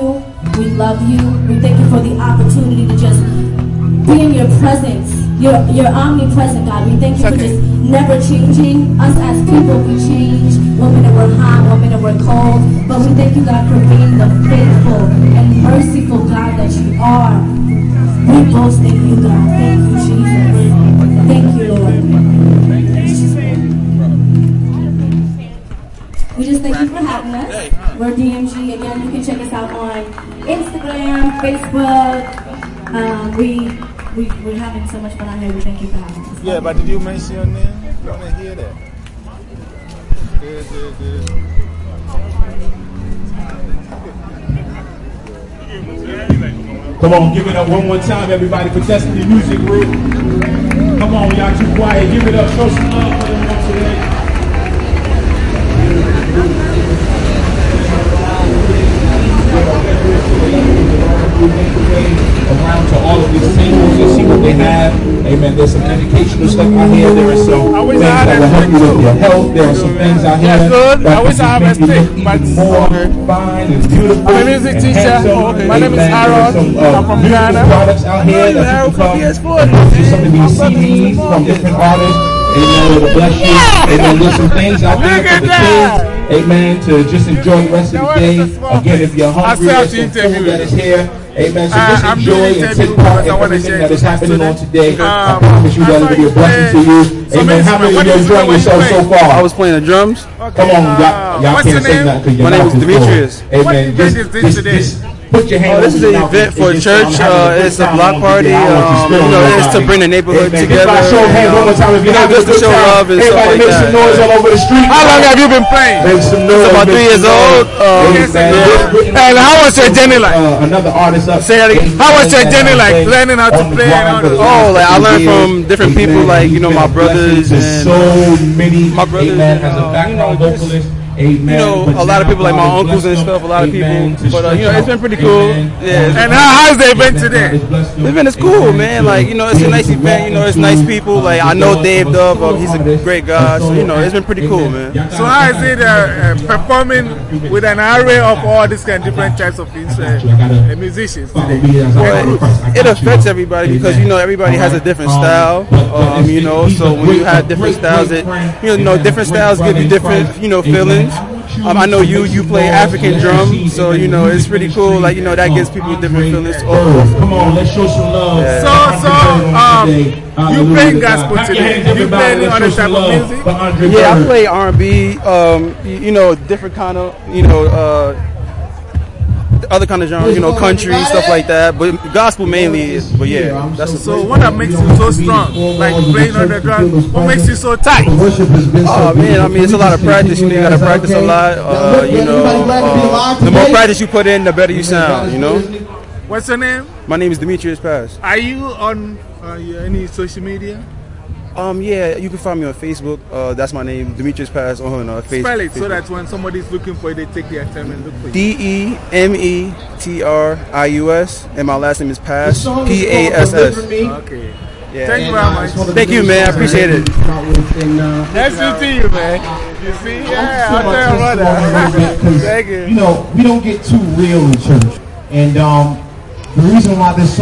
you. We love you. We thank you for the opportunity to just be in your presence. You're, you're omnipresent, God. We thank you for just never changing. Us as people, we change. One minute we're hot, one minute we're cold. But we thank you, God, for being the faithful and merciful God that you are. We boast in you, God. Thank you, Jesus. Us. We're DMG. Again, you can check us out on Instagram, Facebook. Um, we, we, we're having so much fun out here. We thank you for having us. Yeah, but did you mention your name? I want to hear that. Good, good, good. Come on, give it up one more time, everybody, for Destiny Music Group. Come on, y'all too quiet. Give it up. Show some love for them once today. Around to all of these singles and see what they have. Amen. There's some educational stuff out here. There is some I wish things I that will help you with your health. There are some things out here that I wish I had a make you stick, but- more fine and beautiful. I'm a music teacher. handsome. My name is some, uh, I'm from Ghana. products out here that you can come some of these CDs from different artists. Amen. It'll bless you. Amen. There's some things out there for the kids. Amen. To just enjoy the rest of the day. where's the small Again, if you're hungry, have there's some food that is here. Amen. So Uh, just I'm enjoy doing and take part in everything that is with happening on students. today. I Um, promise you that it'll be a blessing to you. some Amen. How many of you What enjoying instrument yourself so far? I was playing the drums. Come on, Uh, y'all, y'all can't say name? nothing because My your name mouth is full. Demetrius. Amen. What event Just, is this just, today? just put your hand Oh, this is an event for church. Uh, it's a block party. today. I want Um, you know, it's to bring the neighborhood Amen. together. Our show hands one more time if You you're know, just to show love and stuff Everybody like make that. some noise all over the street. How long have you been playing? Make some noise. about make three years old. Um, And how was your journey like? Uh, another artist up. Say that again. How was your journey like, learning how to play and all that? Oh, like, I learned from different people, like, you know, my brothers and- so many. My brothers Amen. and, As a background you vocalist. Amen. you know, But a lot of people like my uncles and stuff, a lot of. Amen. people. But, uh, you know, it's been pretty cool. Yeah. And how, how's the been today? It's been them. The cool, man. Like, you know, it's a nice event. You know, it's nice people. Like, I know Dave of a Dove. Uh, he's a great guy. So, you know, it's been pretty cool, man. So how is it uh, uh, performing with an array of all these kind of different types of ins- uh, musicians today? But it affects everybody because you know everybody has a different style. Um, you know, so when you have different styles, it you know different styles give you different you know feelings. Um, I know you you play African drum, so you know it's pretty cool. Like you know that gives people different feelings. Oh, Come on, let's show some love. So, so, um, you playing gospel today? You play any other type of music? yeah, I play R&B. Um, you, you know different kind of you know uh, other kind of genres. You know country stuff like that, but gospel mainly. Is, but yeah, that's a, So what that makes you so strong? Like playing on the drum, what makes you so tight? Oh man, I mean it's a lot of practice. You know, you gotta practice a lot. Uh, you know, uh, the more practice you put in, the better you sound. You know. What's your name? My name is Demetrius Pass. Are you on uh, any social media? Um, yeah, you can find me on Facebook. Uh, that's my name, Demetrius Pass on uh, Facebook. Spell it so that when somebody's looking for you, they take their time and look for you. D E M E T R I U S, and my last name is Pass. P A S S. Okay. Yeah. Thank you very much. Thank you, man. I appreciate it. Nice to see you, man. You see? Yeah, I'll tell you about that. Thank you. You know, we don't get too real in church, and um, the reason why there's so